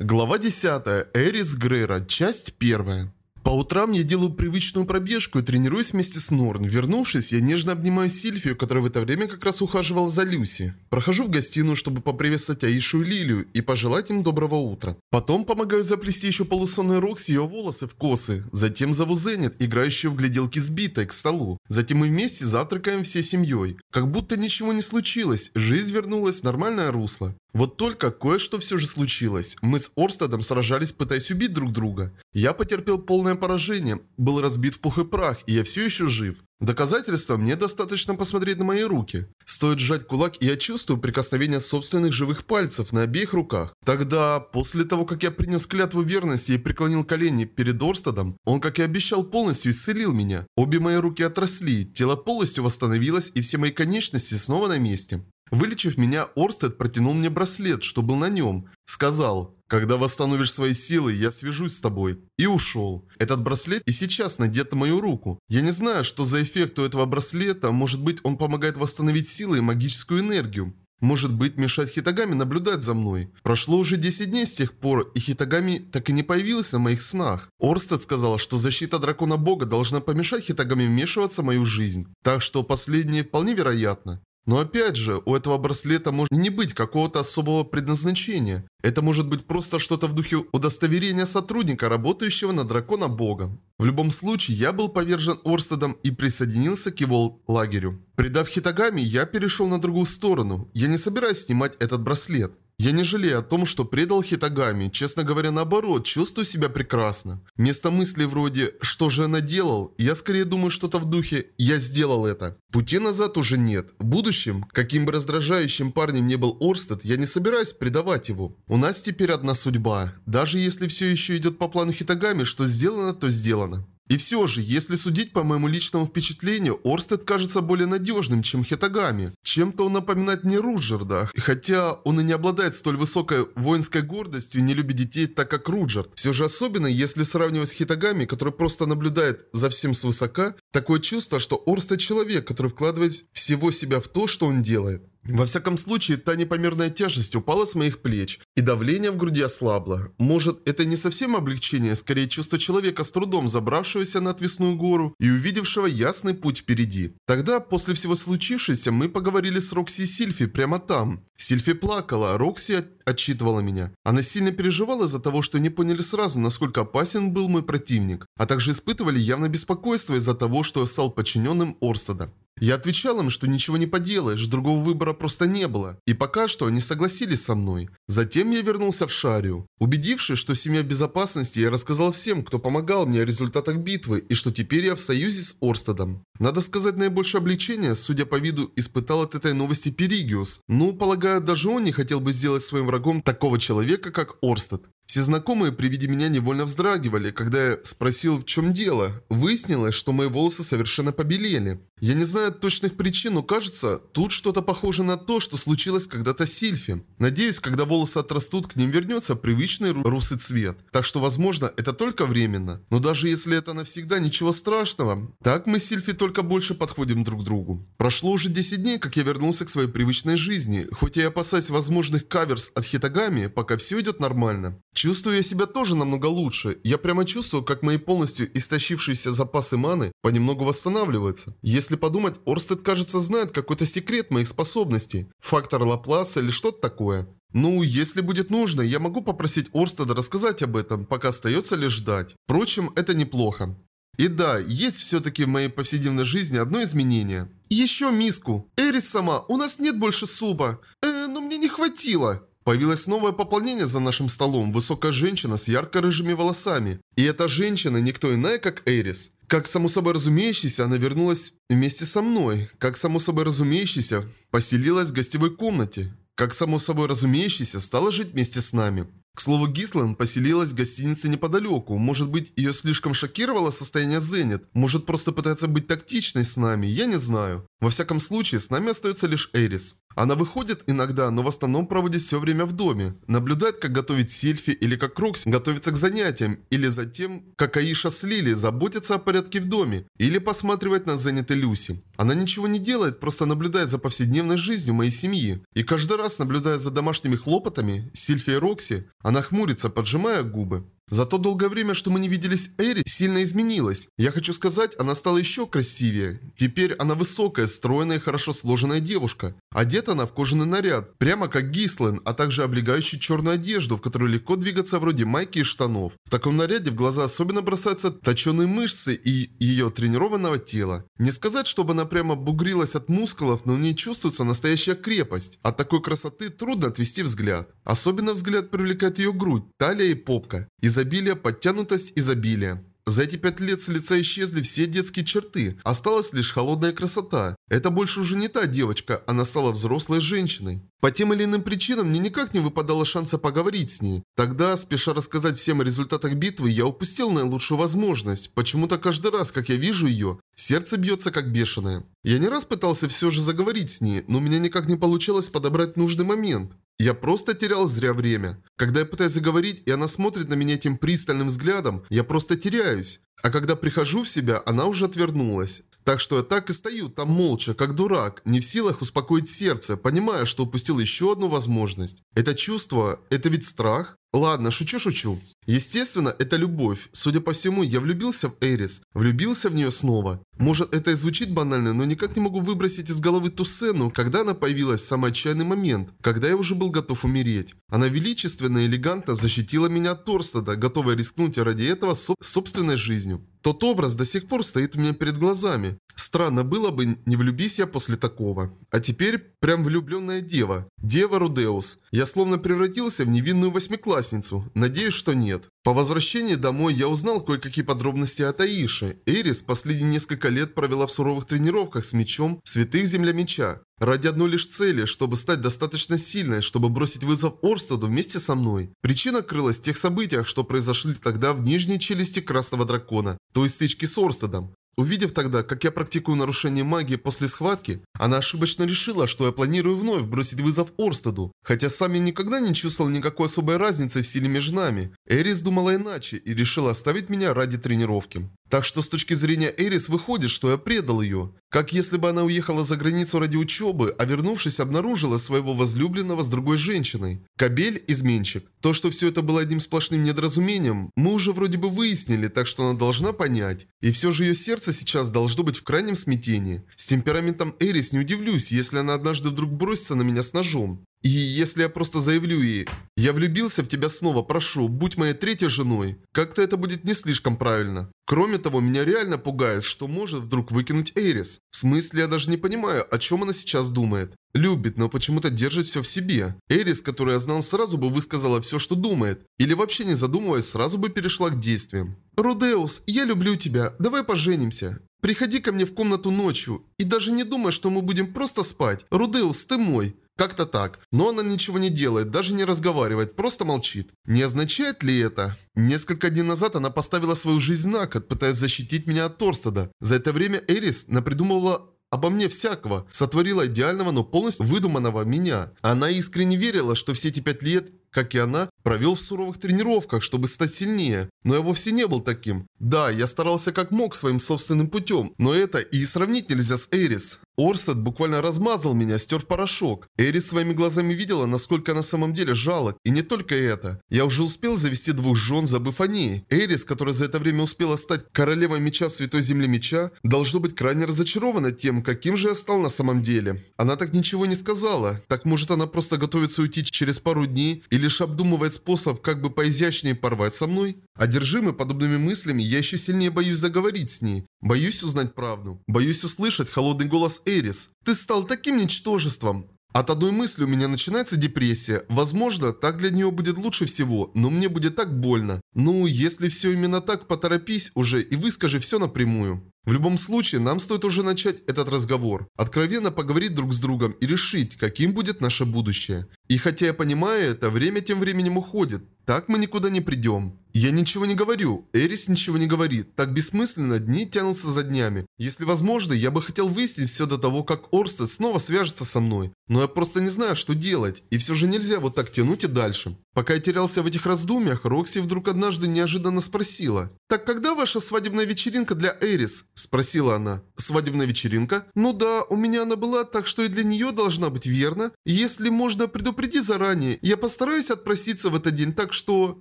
Глава 10. Эрис Грейра. Часть 1. По утрам я делаю привычную пробежку и тренируюсь вместе с Норн. Вернувшись, я нежно обнимаю Сильфию, которая в это время как раз ухаживала за Люси. Прохожу в гостиную, чтобы поприветствовать Аишу и Лилию и пожелать им доброго утра. Потом помогаю заплести еще полусонный Рокс ее волосы в косы. Затем зову Зенит, играющую в гляделки с битой, к столу. Затем мы вместе завтракаем всей семьей. Как будто ничего не случилось, жизнь вернулась в нормальное русло. Вот только кое-что все же случилось. Мы с Орстедом сражались, пытаясь убить друг друга. Я потерпел полное поражение, был разбит в пух и прах, и я все еще жив. Доказательства мне достаточно посмотреть на мои руки. Стоит сжать кулак, и я чувствую прикосновение собственных живых пальцев на обеих руках. Тогда, после того, как я принес клятву верности и преклонил колени перед Орстедом, он, как и обещал, полностью исцелил меня. Обе мои руки отросли, тело полностью восстановилось, и все мои конечности снова на месте. Вылечив меня, Орстед протянул мне браслет, что был на нем. Сказал, когда восстановишь свои силы, я свяжусь с тобой. И ушел. Этот браслет и сейчас надет на мою руку. Я не знаю, что за эффект у этого браслета. Может быть, он помогает восстановить силы и магическую энергию. Может быть, мешает Хитагами наблюдать за мной. Прошло уже 10 дней с тех пор, и Хитагами так и не появился в моих снах. Орстед сказал, что защита Дракона Бога должна помешать Хитагами вмешиваться в мою жизнь. Так что последнее вполне вероятно. Но опять же, у этого браслета может не быть какого-то особого предназначения. Это может быть просто что-то в духе удостоверения сотрудника, работающего на дракона бога. В любом случае, я был повержен Орстедом и присоединился к его лагерю. Предав Хитагами, я перешел на другую сторону. Я не собираюсь снимать этот браслет. Я не жалею о том, что предал Хитагами, честно говоря, наоборот, чувствую себя прекрасно. Вместо мыслей вроде «что же я наделал?», я скорее думаю что-то в духе «я сделал это». Пути назад уже нет. В будущем, каким бы раздражающим парнем не был Орстед, я не собираюсь предавать его. У нас теперь одна судьба. Даже если все еще идет по плану Хитагами, что сделано, то сделано. И все же, если судить по моему личному впечатлению, Орстед кажется более надежным, чем Хитагами. Чем-то он напоминает мне Руджерда, хотя он и не обладает столь высокой воинской гордостью и не любит детей так, как Руджерд. Все же особенно, если сравнивать с Хитагами, который просто наблюдает за всем свысока, такое чувство, что Орстед человек, который вкладывает всего себя в то, что он делает. Во всяком случае, та непомерная тяжесть упала с моих плеч, и давление в груди ослабло. Может, это не совсем облегчение, скорее чувство человека с трудом забравшегося на отвесную гору и увидевшего ясный путь впереди. Тогда, после всего случившегося, мы поговорили с Рокси и Сильфи прямо там. Сильфи плакала, а Рокси отчитывала меня. Она сильно переживала из-за того, что не поняли сразу, насколько опасен был мой противник, а также испытывали явно беспокойство из-за того, что я стал подчиненным Орстеда. Я отвечал им, что ничего не поделаешь, другого выбора просто не было. И пока что они согласились со мной. Затем я вернулся в Шарию. Убедившись, что семья в безопасности, я рассказал всем, кто помогал мне о результатах битвы, и что теперь я в союзе с Орстедом. Надо сказать, наибольшее облегчение, судя по виду, испытал от этой новости Перигиус. Ну, полагаю, даже он не хотел бы сделать своим врагом такого человека, как Орстед. Все знакомые при виде меня невольно вздрагивали, когда я спросил, в чем дело. Выяснилось, что мои волосы совершенно побелели. Я не знаю точных причин, но кажется, тут что-то похоже на то, что случилось когда-то с Сильфи. Надеюсь, когда волосы отрастут, к ним вернется привычный русый цвет. Так что, возможно, это только временно. Но даже если это навсегда, ничего страшного. Так мы с Сильфи только больше подходим друг к другу. Прошло уже 10 дней, как я вернулся к своей привычной жизни. Хоть я и опасаюсь возможных каверс от Хитагами, пока все идет нормально. Чувствую я себя тоже намного лучше. Я прямо чувствую, как мои полностью истощившиеся запасы маны понемногу восстанавливаются. Если подумать, Орстед, кажется, знает какой-то секрет моих способностей. Фактор Лапласа или что-то такое. Ну, если будет нужно, я могу попросить Орстеда рассказать об этом, пока остается лишь ждать. Впрочем, это неплохо. И да, есть все-таки в моей повседневной жизни одно изменение. Еще миску. Эрис сама, у нас нет больше супа. Э, но мне не хватило. Появилось новое пополнение за нашим столом, высокая женщина с ярко-рыжими волосами. И эта женщина никто иная, как Эрис. Как само собой разумеющийся, она вернулась вместе со мной. Как само собой разумеющийся, поселилась в гостевой комнате. Как само собой разумеющийся, стала жить вместе с нами. К слову, Гислан поселилась в гостинице неподалеку. Может быть, ее слишком шокировало состояние Зенит. Может, просто пытается быть тактичной с нами, я не знаю. Во всяком случае, с нами остается лишь Эрис. Она выходит иногда, но в основном проводит все время в доме. Наблюдает, как готовит Сильфи или как Рокси готовится к занятиям, или за тем, как Аиша с Лили заботятся о порядке в доме, или посматривает на занятой Люси. Она ничего не делает, просто наблюдает за повседневной жизнью моей семьи. И каждый раз, наблюдая за домашними хлопотами, Сильфи и Рокси, она хмурится, поджимая губы. За то долгое время, что мы не виделись, Эри сильно изменилась. Я хочу сказать, она стала еще красивее. Теперь она высокая, стройная и хорошо сложенная девушка. Одета она в кожаный наряд, прямо как Гислен, а также облегающую черную одежду, в которой легко двигаться вроде майки и штанов. В таком наряде в глаза особенно бросаются точеные мышцы и ее тренированного тела. Не сказать, чтобы она прямо бугрилась от мускулов, но у нее чувствуется настоящая крепость. От такой красоты трудно отвести взгляд. Особенно взгляд привлекает ее грудь, талия и попка. Изобилие, подтянутость, изобилие. За эти пять лет с лица исчезли все детские черты, осталась лишь холодная красота. Это больше уже не та девочка, она стала взрослой женщиной. По тем или иным причинам мне никак не выпадало шанса поговорить с ней. Тогда, спеша рассказать всем о результатах битвы, я упустил наилучшую возможность. Почему-то каждый раз, как я вижу ее, сердце бьется как бешеное. Я не раз пытался все же заговорить с ней, но у меня никак не получалось подобрать нужный момент. Я просто терял зря время. Когда я пытаюсь заговорить, и она смотрит на меня этим пристальным взглядом, я просто теряюсь. А когда прихожу в себя, она уже отвернулась. Так что я так и стою там молча, как дурак, не в силах успокоить сердце, понимая, что упустил еще одну возможность. Это чувство, это ведь страх? Ладно, шучу-шучу. Естественно, это любовь. Судя по всему, я влюбился в Эрис. Влюбился в нее снова. Может, это и звучит банально, но никак не могу выбросить из головы ту сцену, когда она появилась в самый отчаянный момент, когда я уже был готов умереть. Она величественно и элегантно защитила меня от Торстеда, готовая рискнуть ради этого соб собственной жизнью. Тот образ до сих пор стоит у меня перед глазами. Странно было бы, не влюбись я после такого. А теперь прям влюбленная дева. Дева Рудеус. Я словно превратился в невинную восьмиклассницу. Надеюсь, что нет. По возвращении домой я узнал кое-какие подробности о Таише. Эрис последние несколько лет провела в суровых тренировках с мечом святых земля меча. Ради одной лишь цели, чтобы стать достаточно сильной, чтобы бросить вызов Орстаду вместе со мной. Причина крылась в тех событиях, что произошли тогда в нижней челюсти Красного Дракона, той стычки с Орстадом. Увидев тогда, как я практикую нарушение магии после схватки, она ошибочно решила, что я планирую вновь бросить вызов Орстеду, хотя сам я никогда не чувствовал никакой особой разницы в силе между нами. Эрис думала иначе и решила оставить меня ради тренировки. Так что с точки зрения Эрис выходит, что я предал ее. Как если бы она уехала за границу ради учебы, а вернувшись обнаружила своего возлюбленного с другой женщиной. Кабель – изменщик. То, что все это было одним сплошным недоразумением, мы уже вроде бы выяснили, так что она должна понять. И все же ее сердце сейчас должно быть в крайнем смятении. С темпераментом Эрис не удивлюсь, если она однажды вдруг бросится на меня с ножом. И если я просто заявлю ей, я влюбился в тебя снова, прошу, будь моей третьей женой, как-то это будет не слишком правильно. Кроме того, меня реально пугает, что может вдруг выкинуть Эрис. В смысле, я даже не понимаю, о чем она сейчас думает. Любит, но почему-то держит все в себе. Эрис, которую я знал, сразу бы высказала все, что думает. Или вообще не задумываясь, сразу бы перешла к действиям. «Рудеус, я люблю тебя, давай поженимся. Приходи ко мне в комнату ночью. И даже не думай, что мы будем просто спать. Рудеус, ты мой. Как-то так. Но она ничего не делает, даже не разговаривает, просто молчит. Не означает ли это? Несколько дней назад она поставила свою жизнь на кон, пытаясь защитить меня от Торстеда. За это время Эрис напридумывала обо мне всякого, сотворила идеального, но полностью выдуманного меня. Она искренне верила, что все эти пять лет как и она, провел в суровых тренировках, чтобы стать сильнее. Но я вовсе не был таким. Да, я старался как мог своим собственным путем, но это и сравнить нельзя с Эрис. Орстед буквально размазал меня, стер порошок. Эрис своими глазами видела, насколько на самом деле жалок. И не только это. Я уже успел завести двух жен, забыв о ней. Эрис, которая за это время успела стать королевой меча в Святой Земле Меча, должно быть крайне разочарована тем, каким же я стал на самом деле. Она так ничего не сказала. Так может она просто готовится уйти через пару дней или лишь обдумывает способ, как бы поизящнее порвать со мной? Одержимый подобными мыслями, я еще сильнее боюсь заговорить с ней. Боюсь узнать правду. Боюсь услышать холодный голос Эрис. «Ты стал таким ничтожеством!» От одной мысли у меня начинается депрессия. Возможно, так для нее будет лучше всего, но мне будет так больно. Ну, если все именно так, поторопись уже и выскажи все напрямую. В любом случае, нам стоит уже начать этот разговор. Откровенно поговорить друг с другом и решить, каким будет наше будущее. И хотя я понимаю это, время тем временем уходит. Так мы никуда не придем. Я ничего не говорю, Эрис ничего не говорит. Так бессмысленно дни тянутся за днями. Если возможно, я бы хотел выяснить все до того, как Орстед снова свяжется со мной. Но я просто не знаю, что делать. И все же нельзя вот так тянуть и дальше. Пока я терялся в этих раздумьях, Рокси вдруг однажды неожиданно спросила. «Так когда ваша свадебная вечеринка для Эрис?» – спросила она. «Свадебная вечеринка? Ну да, у меня она была, так что и для нее должна быть верно. Если можно, предупреди заранее. Я постараюсь отпроситься в этот день, так что...»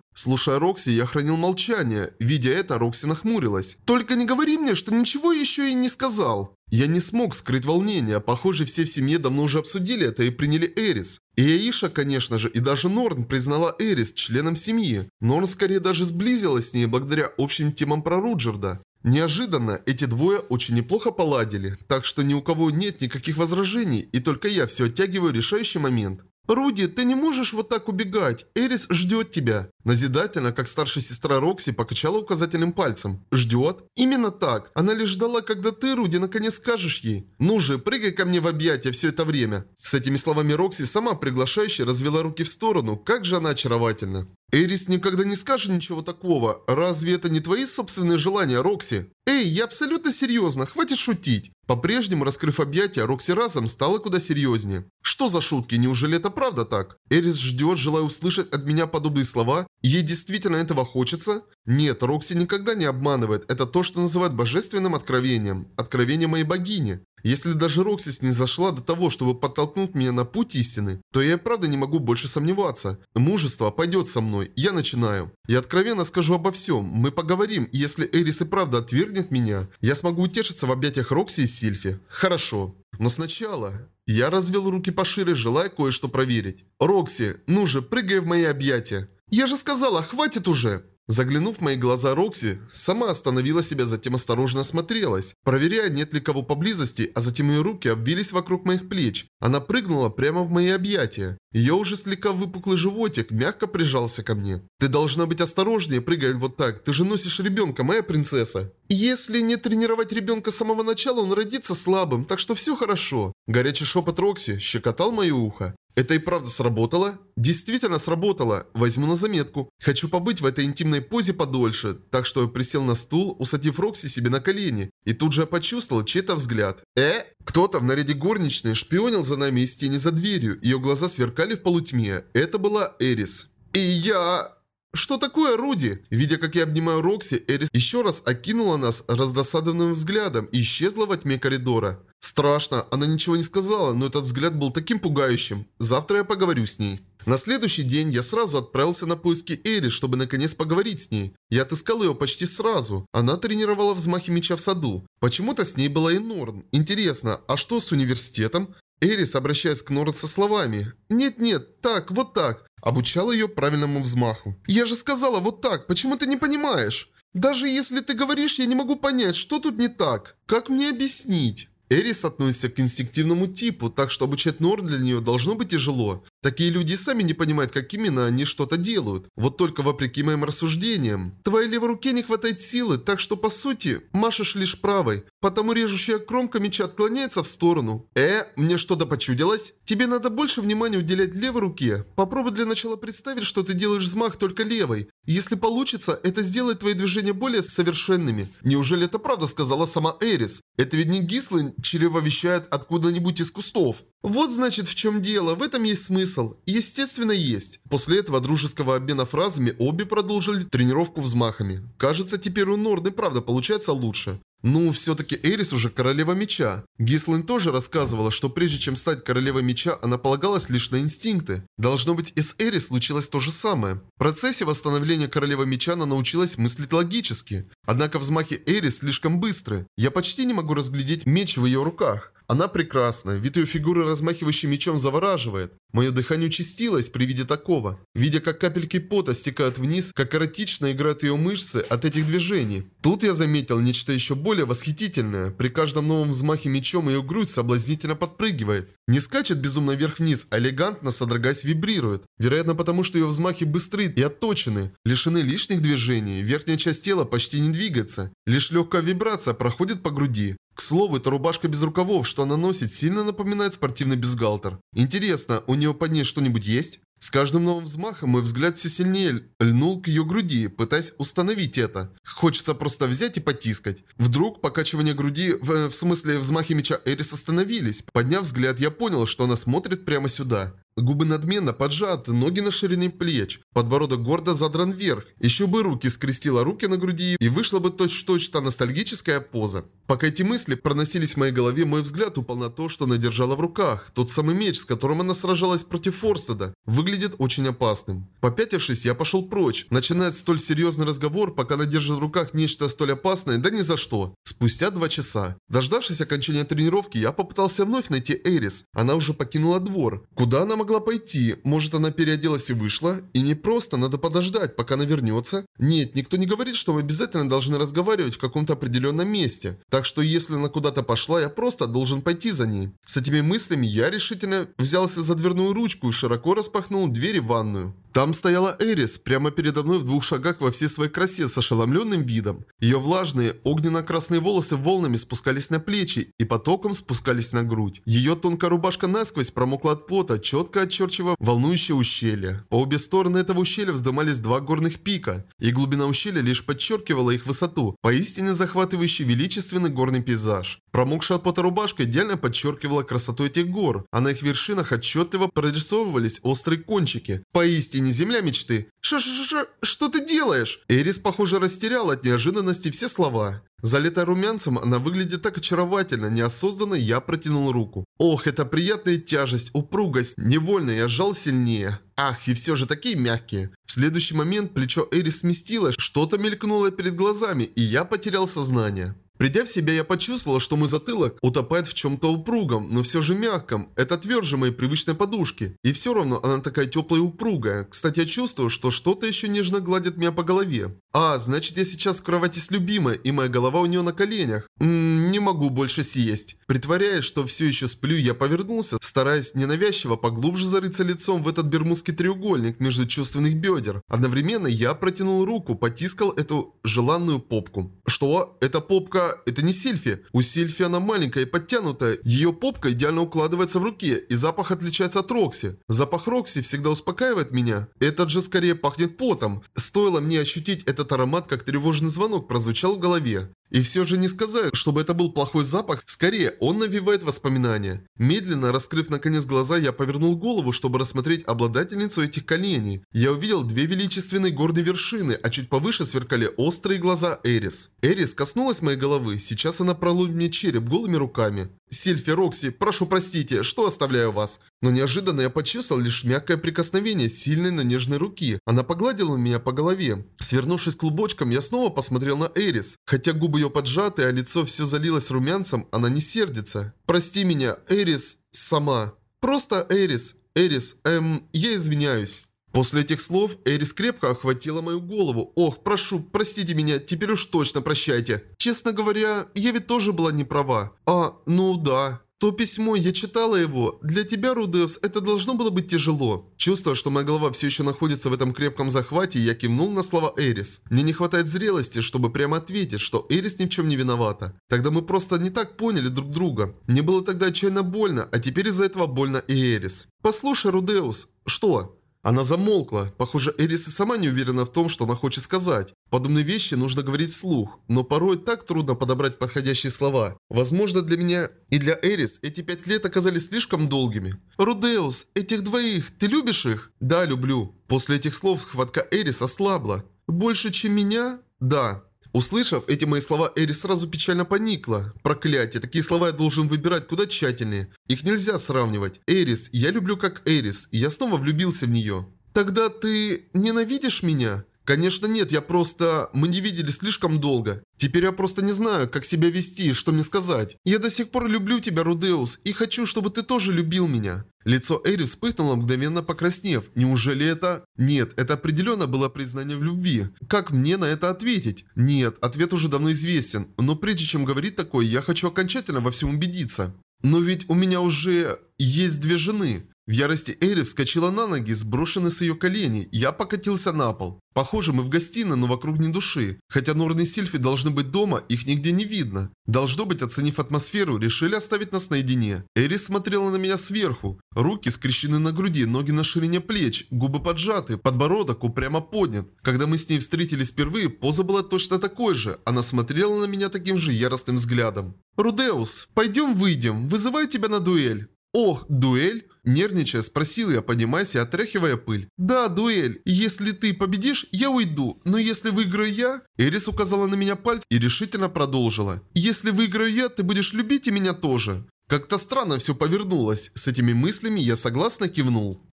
Слушая Рокси, я хранил молчание. Видя это, Рокси нахмурилась. «Только не говори мне, что ничего еще и не сказал». Я не смог скрыть волнение. Похоже, все в семье давно уже обсудили это и приняли Эрис. И Аиша, конечно же, и даже Норн признала Эрис членом семьи. Норн скорее даже сблизилась с ней благодаря общим темам про Руджерда. Неожиданно эти двое очень неплохо поладили, так что ни у кого нет никаких возражений, и только я все оттягиваю решающий момент. «Руди, ты не можешь вот так убегать. Эрис ждет тебя». Назидательно, как старшая сестра Рокси, покачала указательным пальцем. «Ждет?» «Именно так. Она лишь ждала, когда ты, Руди, наконец скажешь ей. Ну же, прыгай ко мне в объятия все это время». С этими словами Рокси сама приглашающе развела руки в сторону. Как же она очаровательна. Эрис никогда не скажет ничего такого. Разве это не твои собственные желания, Рокси? Эй, я абсолютно серьезно, хватит шутить. По-прежнему, раскрыв объятия, Рокси разом стала куда серьезнее. Что за шутки, неужели это правда так? Эрис ждет, желая услышать от меня подобные слова? Ей действительно этого хочется? Нет, Рокси никогда не обманывает. Это то, что называют божественным откровением. Откровение моей богини. Если даже Рокси снизошла до того, чтобы подтолкнуть меня на путь истины, то я и правда не могу больше сомневаться. Мужество пойдет со мной. Я начинаю. Я откровенно скажу обо всем. Мы поговорим, и если Эрис и правда отвергнет меня, я смогу утешиться в объятиях Рокси и Сильфи. Хорошо. Но сначала... Я развел руки пошире, желая кое-что проверить. «Рокси, ну же, прыгай в мои объятия!» «Я же сказала, хватит уже!» Заглянув в мои глаза Рокси, сама остановила себя, затем осторожно осмотрелась, проверяя, нет ли кого поблизости, а затем ее руки обвились вокруг моих плеч. Она прыгнула прямо в мои объятия. Ее уже слегка выпуклый животик мягко прижался ко мне. «Ты должна быть осторожнее, прыгая вот так. Ты же носишь ребенка, моя принцесса». «Если не тренировать ребенка с самого начала, он родится слабым, так что все хорошо». Горячий шепот Рокси щекотал мое ухо. Это и правда сработало? Действительно сработало. Возьму на заметку. Хочу побыть в этой интимной позе подольше. Так что я присел на стул, усадив Рокси себе на колени. И тут же я почувствовал чей-то взгляд. Э? Кто-то в наряде горничной шпионил за нами из тени за дверью. Ее глаза сверкали в полутьме. Это была Эрис. И я... «Что такое, Руди?» Видя, как я обнимаю Рокси, Эрис еще раз окинула нас раздосадованным взглядом и исчезла во тьме коридора. Страшно, она ничего не сказала, но этот взгляд был таким пугающим. Завтра я поговорю с ней. На следующий день я сразу отправился на поиски Эри, чтобы наконец поговорить с ней. Я отыскал ее почти сразу. Она тренировала взмахи меча в саду. Почему-то с ней была и Норн. Интересно, а что с университетом? Эрис, обращаясь к Норн со словами «Нет-нет, так, вот так», обучала ее правильному взмаху. «Я же сказала вот так, почему ты не понимаешь? Даже если ты говоришь, я не могу понять, что тут не так. Как мне объяснить?» Эрис относится к инстинктивному типу, так что обучать Норн для нее должно быть тяжело. Такие люди сами не понимают, как именно они что-то делают. Вот только вопреки моим рассуждениям. Твоей левой руке не хватает силы, так что по сути машешь лишь правой. Потому режущая кромка меча отклоняется в сторону. Э, мне что-то почудилось? Тебе надо больше внимания уделять левой руке. Попробуй для начала представить, что ты делаешь взмах только левой. Если получится, это сделает твои движения более совершенными. Неужели это правда сказала сама Эрис? Это ведь не Гислин чревовещает откуда-нибудь из кустов. Вот значит в чем дело, в этом есть смысл. Естественно есть. После этого дружеского обмена фразами обе продолжили тренировку взмахами. Кажется, теперь у Норны правда получается лучше. Ну, все-таки Эрис уже королева меча. Гислин тоже рассказывала, что прежде чем стать королевой меча, она полагалась лишь на инстинкты. Должно быть, и с Эрис случилось то же самое. В процессе восстановления королевы меча она научилась мыслить логически. Однако взмахи Эрис слишком быстры. Я почти не могу разглядеть меч в ее руках. Она прекрасна, вид ее фигуры, размахивающей мечом, завораживает. Мое дыхание участилось при виде такого. Видя, как капельки пота стекают вниз, как эротично играют ее мышцы от этих движений. Тут я заметил нечто еще более восхитительное. При каждом новом взмахе мечом ее грудь соблазнительно подпрыгивает. Не скачет безумно вверх-вниз, а элегантно, содрогаясь, вибрирует. Вероятно, потому что ее взмахи быстры и отточены, лишены лишних движений, верхняя часть тела почти не двигается. Лишь легкая вибрация проходит по груди. К слову, эта рубашка без рукавов, что она носит, сильно напоминает спортивный бюстгальтер. Интересно, у нее под ней что-нибудь есть? С каждым новым взмахом мой взгляд все сильнее льнул к ее груди, пытаясь установить это. Хочется просто взять и потискать. Вдруг покачивание груди, в, в смысле взмахи меча Эрис остановились. Подняв взгляд, я понял, что она смотрит прямо сюда. Губы надменно поджаты, ноги на ширине плеч, подбородок гордо задран вверх. Еще бы руки скрестила руки на груди и вышла бы точь-в-точь та ностальгическая поза. Пока эти мысли проносились в моей голове, мой взгляд упал на то, что она держала в руках. Тот самый меч, с которым она сражалась против Форстеда, выглядит очень опасным. Попятившись, я пошел прочь. Начинает столь серьезный разговор, пока она держит в руках нечто столь опасное, да ни за что. Спустя два часа. Дождавшись окончания тренировки, я попытался вновь найти Эрис. Она уже покинула двор. Куда она пойти? Может, она переоделась и вышла? И не просто, надо подождать, пока она вернется? Нет, никто не говорит, что мы обязательно должны разговаривать в каком-то определенном месте. Так что если она куда-то пошла, я просто должен пойти за ней. С этими мыслями я решительно взялся за дверную ручку и широко распахнул двери в ванную. Там стояла Эрис, прямо передо мной в двух шагах во всей своей красе с ошеломленным видом. Ее влажные, огненно-красные волосы волнами спускались на плечи и потоком спускались на грудь. Ее тонкая рубашка насквозь промокла от пота, четко очерчивая волнующее ущелье. По обе стороны этого ущелья вздымались два горных пика, и глубина ущелья лишь подчеркивала их высоту, поистине захватывающий величественный горный пейзаж. Промокшая от пота рубашка идеально подчеркивала красоту этих гор, а на их вершинах отчетливо прорисовывались острые кончики. Поистине земля мечты. Ш-ш-ш, что ты делаешь? Эрис, похоже, растерял от неожиданности все слова. Залитая румянцем, она выглядит так очаровательно, неосознанно я протянул руку. Ох, это приятная тяжесть, упругость. Невольно я сжал сильнее. Ах, и все же такие мягкие. В следующий момент плечо Эрис сместилось, что-то мелькнуло перед глазами, и я потерял сознание. Придя в себя, я почувствовала, что мой затылок утопает в чем-то упругом, но все же мягком. Это тверже моей привычной подушки. И все равно она такая теплая и упругая. Кстати, я чувствую, что что-то еще нежно гладит меня по голове. А, значит я сейчас в кровати с любимой, и моя голова у нее на коленях. Ммм, не могу больше съесть. Притворяясь, что все еще сплю, я повернулся, стараясь ненавязчиво поглубже зарыться лицом в этот бермудский треугольник между чувственных бедер. Одновременно я протянул руку, потискал эту желанную попку. Что? Эта попка... Это не Сильфи. У Сильфи она маленькая и подтянутая. Ее попка идеально укладывается в руке, и запах отличается от Рокси. Запах Рокси всегда успокаивает меня. Этот же скорее пахнет потом. Стоило мне ощутить этот аромат, как тревожный звонок прозвучал в голове. И все же не сказать, чтобы это был плохой запах, скорее он навевает воспоминания. Медленно, раскрыв наконец глаза, я повернул голову, чтобы рассмотреть обладательницу этих коленей. Я увидел две величественные горные вершины, а чуть повыше сверкали острые глаза Эрис. Эрис коснулась моей головы, сейчас она проломит мне череп голыми руками. Сильфи, Рокси, прошу простите, что оставляю вас. Но неожиданно я почувствовал лишь мягкое прикосновение сильной, но нежной руки. Она погладила меня по голове. Свернувшись клубочком, я снова посмотрел на Эрис. Хотя губы ее поджаты, а лицо все залилось румянцем, она не сердится. «Прости меня, Эрис, сама. Просто Эрис. Эрис, эм, я извиняюсь». После этих слов Эрис крепко охватила мою голову. «Ох, прошу, простите меня, теперь уж точно прощайте. Честно говоря, я ведь тоже была не права. А, ну да». То письмо, я читала его. Для тебя, Рудеус, это должно было быть тяжело. Чувствуя, что моя голова все еще находится в этом крепком захвате, я кивнул на слова Эрис. Мне не хватает зрелости, чтобы прямо ответить, что Эрис ни в чем не виновата. Тогда мы просто не так поняли друг друга. Мне было тогда отчаянно больно, а теперь из-за этого больно и Эрис. Послушай, Рудеус. Что? Она замолкла. Похоже, Эрис и сама не уверена в том, что она хочет сказать. Подобные вещи нужно говорить вслух, но порой так трудно подобрать подходящие слова. Возможно, для меня и для Эрис эти пять лет оказались слишком долгими. «Рудеус, этих двоих, ты любишь их?» «Да, люблю». После этих слов хватка Эрис ослабла. «Больше, чем меня?» «Да». Услышав эти мои слова, Эрис сразу печально поникла. Проклятие, такие слова я должен выбирать куда тщательнее. Их нельзя сравнивать. Эрис, я люблю как Эрис, и я снова влюбился в нее. Тогда ты ненавидишь меня? Конечно нет, я просто... Мы не видели слишком долго. Теперь я просто не знаю, как себя вести, что мне сказать. Я до сих пор люблю тебя, Рудеус, и хочу, чтобы ты тоже любил меня. Лицо Эри вспыхнуло, мгновенно покраснев. Неужели это... Нет, это определенно было признание в любви. Как мне на это ответить? Нет, ответ уже давно известен. Но прежде чем говорить такое, я хочу окончательно во всем убедиться. Но ведь у меня уже есть две жены. В ярости Эри вскочила на ноги, сброшенный с ее коленей. Я покатился на пол. Похоже, мы в гостиной, но вокруг ни души. Хотя Норн и Сильфи должны быть дома, их нигде не видно. Должно быть, оценив атмосферу, решили оставить нас наедине. Эрис смотрела на меня сверху. Руки скрещены на груди, ноги на ширине плеч, губы поджаты, подбородок упрямо поднят. Когда мы с ней встретились впервые, поза была точно такой же. Она смотрела на меня таким же яростным взглядом. «Рудеус, пойдем выйдем, вызываю тебя на дуэль». «Ох, дуэль?» Нервничая, спросил я, поднимаясь и отряхивая пыль. «Да, дуэль. Если ты победишь, я уйду. Но если выиграю я...» Эрис указала на меня пальцем и решительно продолжила. «Если выиграю я, ты будешь любить и меня тоже». Как-то странно все повернулось. С этими мыслями я согласно кивнул.